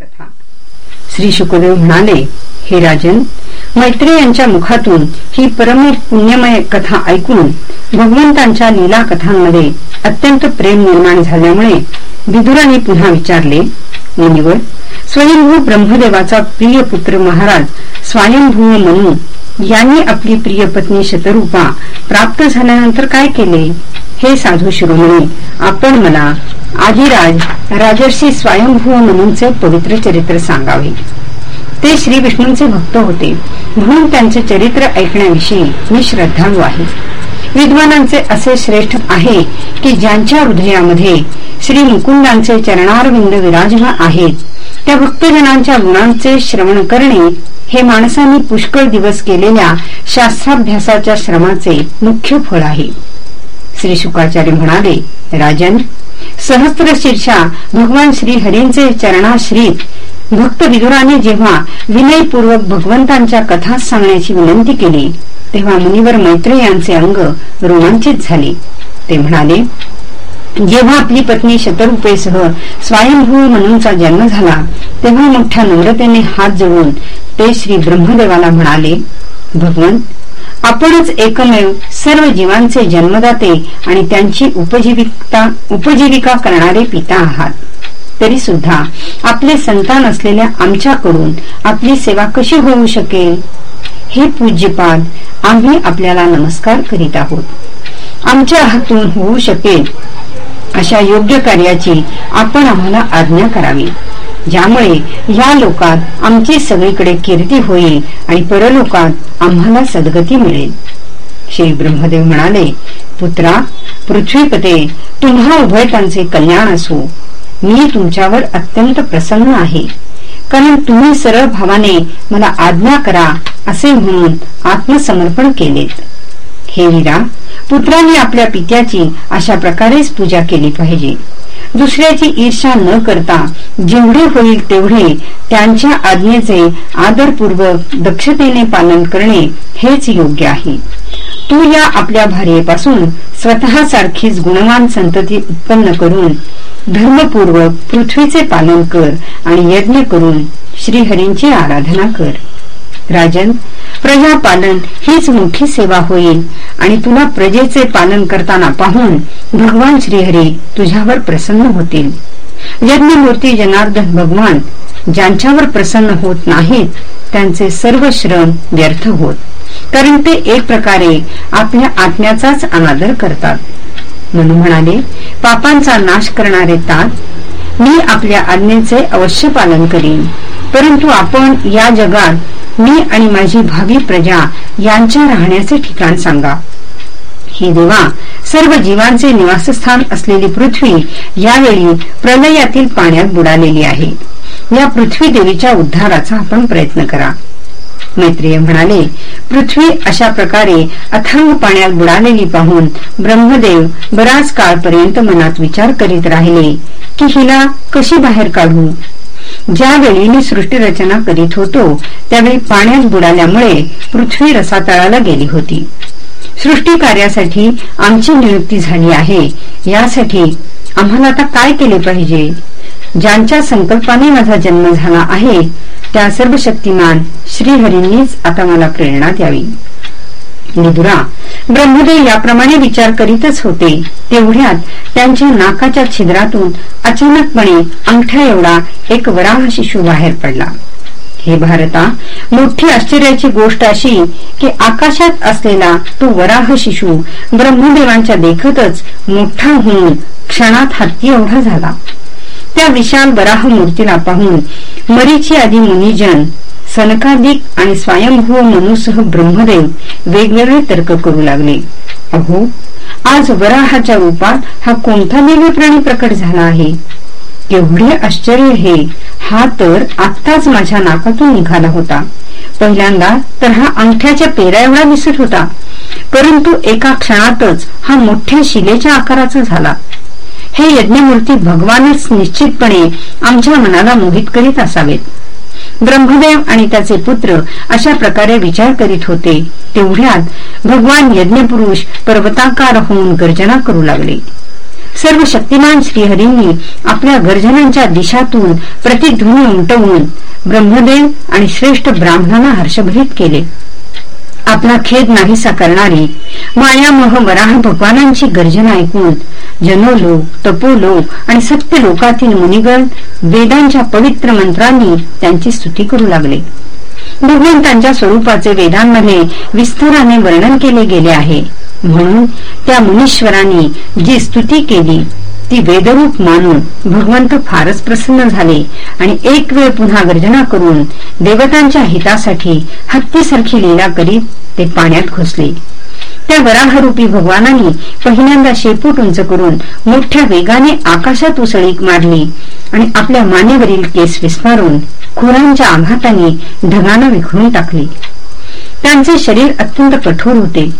कथा. श्री शुकदेव म्हणाले हे राजन मैत्री यांच्या मुखातून ही परम पुण्यमय कथा ऐकून भगवंतांच्या लीला कथांमध्ये अत्यंत प्रेम निर्माण झाल्यामुळे विदुराने पुन्हा विचारले मुनिवर स्वयंभू ब्रह्मदेवाचा प्रिय पुत्र महाराज स्वयंभू म्हणून यांनी आपली प्रिय पत्नी शतरूपा प्राप्त झाल्यानंतर काय केले? हे साधू शिरोमणी आपण मला आदिराज राजर्षी स्वयंभू मनूंचे पवित्र चरित्र सांगावे. ते श्री विष्णूंचे भक्त होते. म्हणून त्यांचे चरित्र ऐकण्याविषयी मी श्रद्धाळू आहे. विद्वानांचे असे श्रेष्ठ आहे की ज्यांच्या हृदयामध्ये श्री मुकुंदांचे चरणारविंद विराजमान आहेत त्या भक्तजनांच्या गुणांचे श्रवण करणे हे माणसांनी पुष्कळ दिवस केलेल्या शास्त्राभ्यासाच्या श्रमाचे मुख्य फळ आहे. श्री शुकाचार्य म्हणाले राजन सहस्त्र शीर्षा भगवान श्री हरींचे चरणाश्रीत भक्त विदुराने जेव्हा विनयपूर्वक भगवंतांच्या कथा सांगण्याची विनंती केली तेव्हा मुनिवर मैत्रे यांचे अंग रोमांचित झाले. ते म्हणाले जेव्हा आपली पत्नी शतरूपेसह स्वयंभू मनूंचा जन्म झाला तेव्हा मोठ्या नम्रतेने हात जोडून ते श्री ब्रह्मदेवाला म्हणाले भगवंत आपणच एकमेव सर्व जीवांचे जन्मदाते आणि त्यांची उपजीविका उपजीविका करणारे पिता आहात. तरी सुद्धा आपले संतान असलेल्या आमच्याकडून आपली सेवा कशी होऊ शकेल? हे पूज्यपाद आम्ही आपल्याला नमस्कार करीत आहोत. आमच्या हातून होऊ शकेल अशा योग्य कार्याची आपण आम्हाला आज्ञा करावी. ज्यामुळे या लोकात आमची सगळीकडे कीर्ती होईल आणि परलोकात आम्हाला सद्गती मिळेल. श्री ब्रह्मदेव म्हणाले पुत्रा पृथ्वीपते तुम्हा उभयतांचे कल्याण असो. मी तुमच्यावर अत्यंत प्रसन्न आहे. कारण तुम्ही सरळ भावाने मला आज्ञा करा असे म्हणून आत्मसमर्पण केलेत. हे वीरा पुत्रांनी आपल्या पित्याची अशा प्रकारेच पूजा केली पाहिजे. दुसऱ्याची ईर्षा न करता जेवढे होईल तेवढे त्यांच्या आज्ञेचे आदरपूर्वक दक्षतेने पालन करणे हेच योग्य आहे. तू या आपल्या भार्येपासून स्वतः सारखीच गुणवान संतती उत्पन्न करून धर्मपूर्वक पृथ्वीचे पालन कर आणि यज्ञ करून श्रीहरींची आराधना कर. राजन प्रजापालन हीच मोठी सेवा होईल. आणि तुला प्रजेचे पालन करताना पाहून भगवान श्रीहरी तुझ्यावर प्रसन्न होतील. यज्ञमूर्ती जनार्दन भगवान ज्यांच्यावर प्रसन्न होत नाहीत त्यांचे सर्व श्रम व्यर्थ होत. कारण ते एक प्रकारे आपल्या आत्म्याचाच अनादर करतात. म्हणून म्हणाले पापांचा नाश करणारे तात मी आपल्या आज्ञेचे अवश्य पालन करीन. परंतु आपण या जगात मी आणि माझी भावी प्रजा यांच्या राहण्याचे ठिकाण सांगा. हे देवा सर्व जीवांचे निवासस्थान असलेली पृथ्वी यावेळी प्रलयातील पाण्यात बुडालेली आहे. या पृथ्वी देवीच्या उद्धाराचा आपण प्रयत्न करा. मैत्रिय म्हणाले पृथ्वी अशा प्रकारे अथांग पाण्यात बुडालेली पाहून ब्रह्मदेव बराच काळपर्यंत मनात विचार करीत राहिले की हिला कशी बाहेर काढू? ज्यावेळी मी सृष्टी रचना करीत होतो त्यावेळी पाण्यात बुडाल्यामुळे पृथ्वी रसातळाला गेली होती. सृष्टी कार्यासाठी आमची नियुक्ती झाली आहे. यासाठी आम्हाला आता काय केले पाहिजे? ज्यांच्या संकल्पाने माझा जन्म झाला आहे त्या सर्व शक्तिमान श्रीहरींनीच आता मला प्रेरणा द्यावी. निदुरा ब्रह्मदेव याप्रमाणे विचार करीतच होते. तेवढ्यात त्यांच्या नाकाच्या छिद्रातून अचानकपणे अंगठ्या एवढा एक वराह शिशू बाहेर पडला. हे भारता मोठी आश्चर्याची गोष्ट अशी की आकाशात असलेला तो वराह शिशू ब्रह्मदेवांच्या देखतच मोठा होऊन क्षणात हत्ती एवढा झाला. त्या विशाल वराह मूर्तीला पाहून मरीची आदी मुनिजन सनकादिक आणि स्वयंभू मनुसह ब्रह्मदेव वेगवेगळे तर्क करू लागले. अहो आज वराहाच्या रूपात हा कोणता दिव्य प्राणी प्रकट झाला आहे? एवढे आश्चर्य हे हा तर आत्ताच माझ्या नाकातून निघाला होता. पहिल्यांदा तर हा अंगठ्याच्या पेरा एवढा दिसत होता परंतु एका क्षणातच हा मोठ्या शिलेच्या आकाराचा झाला. हे यज्ञमूर्ती भगवानच निश्चितपणे आमच्या मनाला मोहित करीत असावेत. ब्रह्मदेव आणि त्याचे पुत्र अशा प्रकारे विचार करीत होते. तेवढ्यात भगवान यज्ञपुरुष पर्वताकार होऊन गर्जना करू लागले. सर्व शक्तिमान श्रीहरींनी आपल्या गर्जनांच्या दिशातून प्रतिध्वनी उमटवून ब्रह्मदेव आणि श्रेष्ठ ब्राह्मणांना हर्षभरीत केले. आपला खेद नाहीसा करणारी मायामोह वराह भगवानांची गर्जना ऐकून जनोलोक तपोलोक आणि सत्य लोकातील मुनिगण वेदांच्या पवित्र मंत्रांनी त्यांची स्तुती करू लागले. भगवंतांच्या स्वरूपाचे वेदांमध्ये विस्ताराने वर्णन केले गेले आहे. म्हणून त्या मुनीश्वरांनी जी स्तुती केली ती वेदरूप मानून भगवंत फारच प्रसन्न झाले आणि एक वेळ पुन्हा गर्जना करून देवतांच्या हितासाठी हत्तीसारखी लीला करीत ते पाण्यात घुसले. त्या वराहरूपी भगवानांनी पहिल्यांदा शेपूट उंच करून मोठ्या वेगाने आकाशात उसळी मारली आणि आपल्या मानेवरील केस विस्मारून खुरांच्या आघाताने ढगानं विखरून टाकले. त्यांचे शरीर अत्यंत कठोर होते.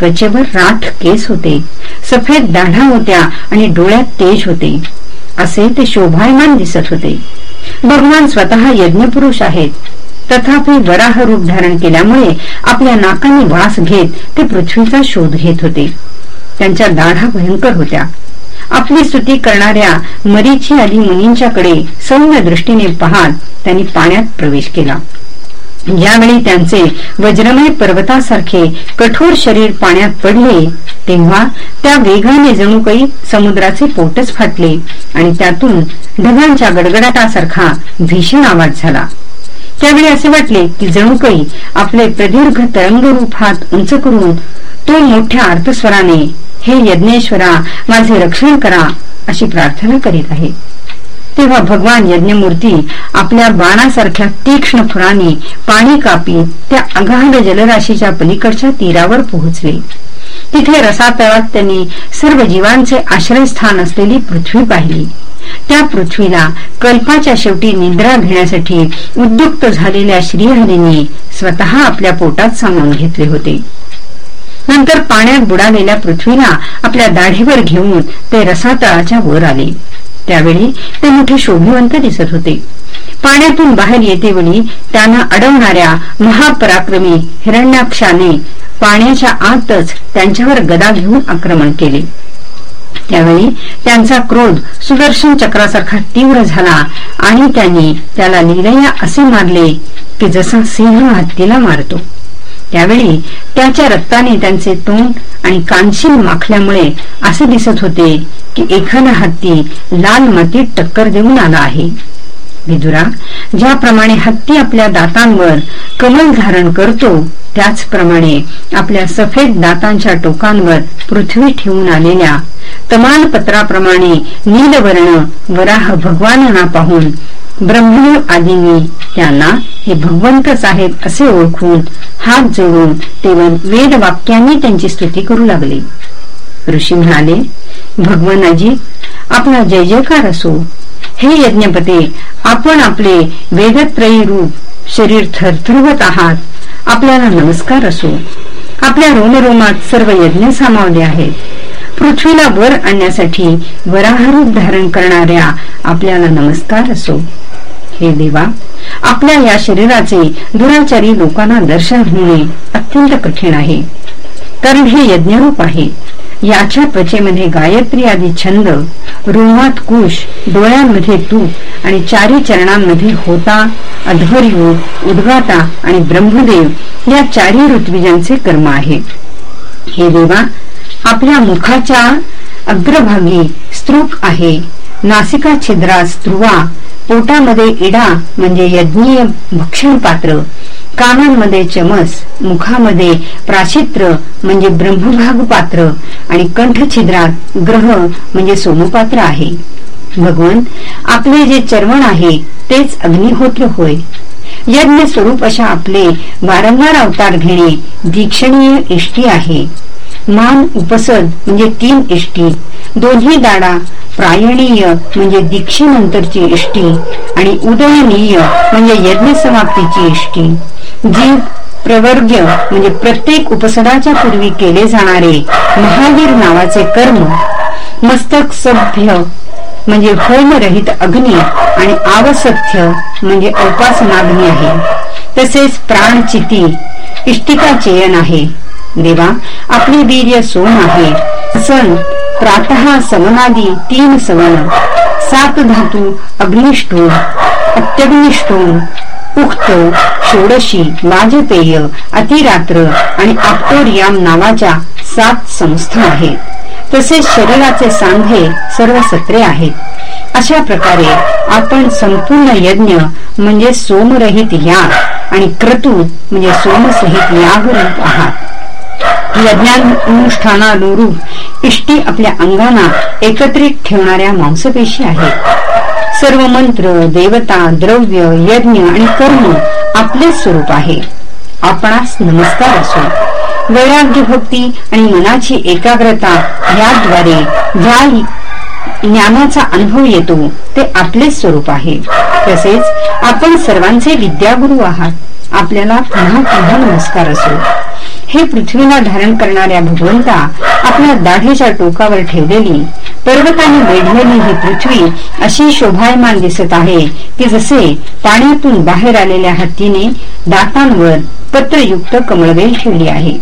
त्वचेवर राठ केस होते. सफेद दाढा होत्या आणि डोळ्यात तेज होते. असे ते शोभायमान दिसत होते. भगवान स्वतः यज्ञपुरुष आहेत. तथापि वराह रूप धारण केल्यामुळे आपल्या नाकाने वास घेत ते पृथ्वीचा शोध घेत होते. त्यांच्या दाढा भयंकर होत्या. आपली स्तुती करणाऱ्या मरीची आली मुनींच्याकडे सौम्य दृष्टीने पाहत त्यांनी पाण्यात प्रवेश केला. ज्यावेळी त्यांचे वज्रमय पर्वतासारखे कठोर शरीर पाण्यात पडले. तेव्हा त्या वेगाने जणू काही समुद्राचे पोटच फाटले आणि त्यातून ढगांच्या गडगडाटासारखा भीषण आवाज झाला. त्यावेळी असे वाटले की जणू काही आपले प्रदीर्घ तरंगरूप हात उंच करून तो मोठ्या अर्थस्वराने हे यज्ञेश्वरा माझे रक्षण करा अशी प्रार्थना करीत आहे. तेव्हा भगवान यज्ञमूर्ती आपल्या बाणासारख्या तीक्ष्ण फुराने पाणी कापी त्या अगाध जलराशीच्या पलीकडच्या तीरावर पोहोचले. तिथे रसातळात त्यांनी सर्व जीवांचे आश्रयस्थान असलेली पृथ्वी पाहिली. त्या पृथ्वीला कल्पाच्या शेवटी निद्रा घेण्यासाठी उद्युक्त झालेल्या श्रीहरींनी स्वतः आपल्या पोटात सामावून घेतले होते. नंतर पाण्यात बुडालेल्या पृथ्वीला आपल्या दाढीवर घेऊन ते रसातळाच्या वर आले. त्यावेळी ते मोठे शोभिवंत दिसत होते. पाण्यातून बाहेर येतेवेळी त्यांना अडवणाऱ्या महापराक्रमी हिरण्याक्षाने पाण्याच्या आतच त्यांच्यावर गदा घेऊन आक्रमण केले. त्यावेळी त्यांचा क्रोध सुदर्शन चक्रासारखा तीव्र झाला आणि त्यांनी त्याला निरया असे मारले की जसा सिंह हत्तीला मारतो. त्यावेळी त्याच्या रक्ताने त्यांचे तोंड आणि कानशील माखल्यामुळे असे दिसत होते की एखादा हत्ती लाल मातीत टक्कर देऊन आला आहे. विदुरा ज्याप्रमाणे हत्ती आपल्या दातांवर कमल धारण करतो त्याचप्रमाणे आपल्या सफेद दातांच्या टोकांवर पृथ्वी ठेवून आलेल्या तमालपत्राप्रमाणे नीलवर्ण वराह भगवानांना पाहून ब्रह्मदेव आदींनी त्यांना हे भगवंतच आहेत असे ओळखून हात जोडून ते वेद वाक्यांनी त्यांची स्तुती करू लागले. ऋषी म्हणाले भगवानाजी आपला जय जयकार असो. हे यज्ञपते आपण आपले वेदत्रयी रूप शरीर थरथरवत आहात. आपल्याला नमस्कार असो. आपल्या रोमरोमात सर्व यज्ञ सामावले आहेत. पृथ्वीला वर आणण्यासाठी वराहरूप धारण करणाऱ्या आपल्याला नमस्कार असो. हे देवा आपल्या या शरीराचे दुराचारी लोकांना दर्शन होणे अत्यंत कठीण आहे. कारण हे यज्ञरूप आहे. याच्या त्वचेमध्ये गायत्री आदी छंद रोमात कुश डोळ्यांमध्ये तूप आणि चारी चरणांमध्ये होता अध्वर्यू उद्गाता आणि ब्रह्मदेव या चारी ऋत्विजांचे कर्म आहे. हे देवा आपल्या मुखाच्या अग्रभागी स्त्रुक आहे. नासिका छिद्रा स्त्रुवा पोटामध्ये इडा म्हणजे यज्ञीय भक्षण पात्र कानांमध्ये चमस मुखामध्ये प्राचित्र म्हणजे ब्रह्मभाग पात्र आणि कंठछिद्रात ग्रह म्हणजे सोमपात्र आहे. भगवान आपले जे चर्वण आहे तेच अग्निहोत्र होय. यज्ञ स्वरूप अशा आपले वारंवार अवतार घेणे दीक्षणीय इष्टी आहे. मान उपसद म्हणजे तीन इष्टी दोन्ही दाडा प्रायणीय म्हणजे दीक्षेनंतरची इष्टी आणि उदयनीय म्हणजे यज्ञ समाप्तीची इष्टी. जीव प्रवर्ग्य म्हणजे प्रत्येक उपसदाच्या पूर्वी केले जाणारे महावीर नावाचे कर्म मस्तक सभ्य म्हणजे होमरहित अग्नी आणि आवसथ्य म्हणजे उपासनाग्नी आहे. तसेच प्राणचिती इष्टिका चयन आहे. देवा आपले वीर्य सोम आहे. सण प्रातः सवनादी तीन सवन सात धातू अग्निष्टोम अत्यग्निष्टोम उक्त षोडशी वाजपेय अतिरात्र आणि आप्टोरियाम नावाच्या सात संस्था आहेत। तसेच शरीराचे सांधे सर्व सत्रे आहेत। अशा प्रकारे आपण संपूर्ण यज्ञ म्हणजे सोमरहित याग आणि क्रतू म्हणजे सोमसहित यागरूप आहात। यज्ञानुष्ठानानुरूप इष्टी आपल्या अंगाना एकत्रित ठेवणाऱ्या मांसपेशी आहेत. सर्व मंत्र देवता द्रव्य यज्ञ आणि कर्म आपले स्वरूप आहे. आपणास नमस्कार असो. वैराग्य भक्ती आणि मनाची एकाग्रता याद्वारे ज्या ज्ञानाचा अनुभव येतो ते आपले स्वरूप आहे. तसेच आपण सर्वांचे विद्यागुरु आहात. आपल्याला पुन्हा पुन्हा नमस्कार असो. हे पृथ्वीला धारण करणाऱ्या भगवंता आपल्या दाढीच्या टोकावर ठेवलेली पर्वताने वेढलेली ही पृथ्वी अशी शोभायमान दिसत आहे की जसे पाण्यातून बाहेर आलेल्या हत्तीने दातांवर पत्रयुक्त कमळवेल ठेवली आहे.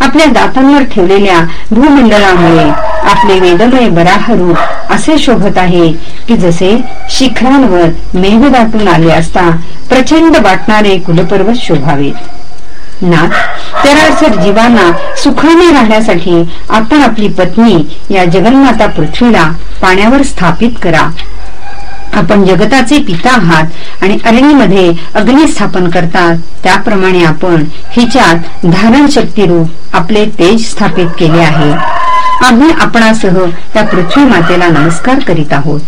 आपल्या दातांवर ठेवलेल्या भूमंडळामुळे आपले वेदमय बराह रूप असे शोभत आहे की जसे शिखरांवर मेघ दाटून आले असता प्रचंड वाटणारे कुलपर्वत शोभावेत. नाथ चराचर जीवांना सुखाने राहण्यासाठी आपण आपली पत्नी या जगन्माता पृथ्वीला पाण्यावर स्थापित करा. आपण जगताचे पिता आहात आणि अरणीमध्ये अग्नी स्थापन करतात. त्याप्रमाणे आपण हिच्यात धारण शक्ती रूप आपले तेज स्थापित केले आहे. आम्ही आपणासह त्या पृथ्वी मातेला नमस्कार करीत आहोत.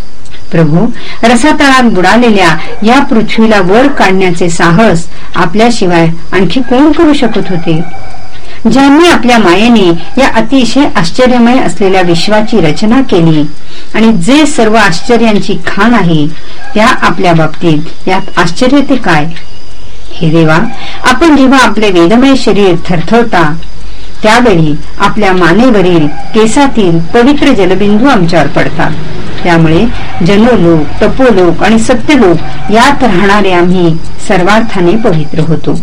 प्रभू रसातळात बुडालेल्या या पृथ्वीला वर काढण्याचे साहस आपल्याशिवाय आणखी कोण करू शकत होते? ज्यांनी आपल्या मायेने या अतिशय आश्चर्यमय असलेल्या विश्वाची रचना केली आणि जे सर्व आश्चर्यांची खाण आहे त्या आपल्या बाबतीत यात आश्चर्य ते काय? हे देवा आपण जेव्हा आपले वेदमय शरीर थरथरता त्यावेळी आपल्या मानेवरील केसातील पवित्र जलबिंदू आमच्यावर पडतात. त्यामुळे जनलोक तपोलोक आणि सत्यलोक यात राहणारे आम्ही सर्वार्थाने पवित्र होतो.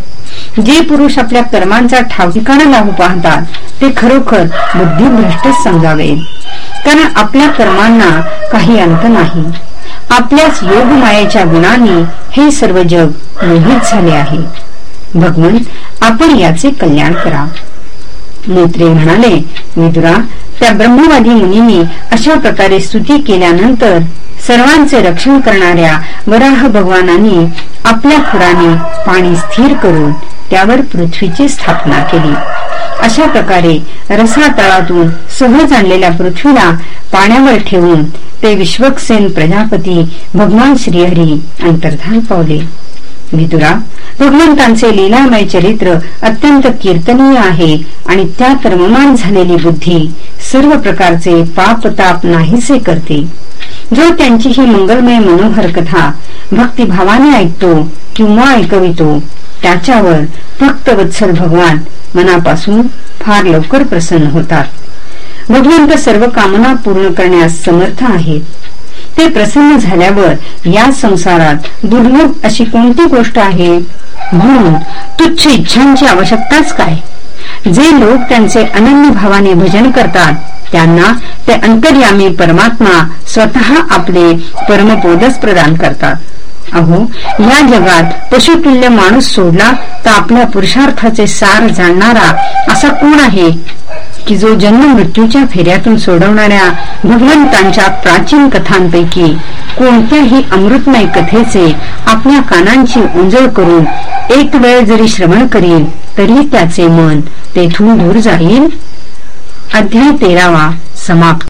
जे पुरुष आपल्या कर्मांचा ठाव ठिकाणा लागू पाहतात ते खरोखर बुद्धिभ्रष्टच समजावे कारण आपल्या कर्मांना काही अंत नाही. आपल्याच योग मायेच्या गुणाने हे सर्व जग मोहित झाले आहे. भगवंत आपण याचे कल्याण करा. मैत्री म्हणाले विदुरा त्या ब्रह्मवादी मुनींनी अशा प्रकारे स्तुती केल्यानंतर सर्वांचे रक्षण करणाऱ्या वराह भगवानांनी आपल्या खुराने पाणी स्थिर करून त्यावर पृथ्वीची स्थापना केली. अशा प्रकारे रसा तळातून सहज आणलेल्या पृथ्वीला पाण्यावर ठेवून ते विश्वक्सेन प्रजापती भगवान श्रीहरी अंतर्धान पावले. विदुरा भगवंतांचे लीलामय चरित्र अत्यंत कीर्तनीय आहे आणि त्या रममान झालेली बुद्धी सर्व प्रकारचे पाप ताप नाहीसे करते. जो त्यांची ही मंगलमय मनोहर कथा भक्तिभावाने ऐकतो किंवा ऐकवितो त्याच्यावर भक्त वत्सल भगवान मनापासून फार लवकर प्रसन्न होतात. भगवंत सर्व कामना पूर्ण करण्यास समर्थ आहेत. ते प्रसन्न झाल्यावर या संसारात दुर्लभ अशी कोणती गोष्ट आहे? म्हणून तुच्छ इच्छांची आवश्यकताच काय? जे लोक त्यांचे अनन्य भावाने भजन करतात त्यांना ते अंतर्यामी परमात्मा स्वतः आपले परमपोदच प्रदान करतात. अहो या जगात पशुतुल्य माणूस सोडला तर आपल्या पुरुषार्थाचे सार जाणणारा असा कोण आहे? की जो जन्म मृत्यूच्या फेऱ्यातून सोडवणाऱ्या भगवंतांच्या प्राचीन कथांपैकी कोणत्याही अमृतमय कथेचे आपल्या कानांची उंजळ करून एक वेळ जरी श्रवण करील तरी त्याचे मन तेथून दूर जाईल. अध्याय तेरावा समाप्त.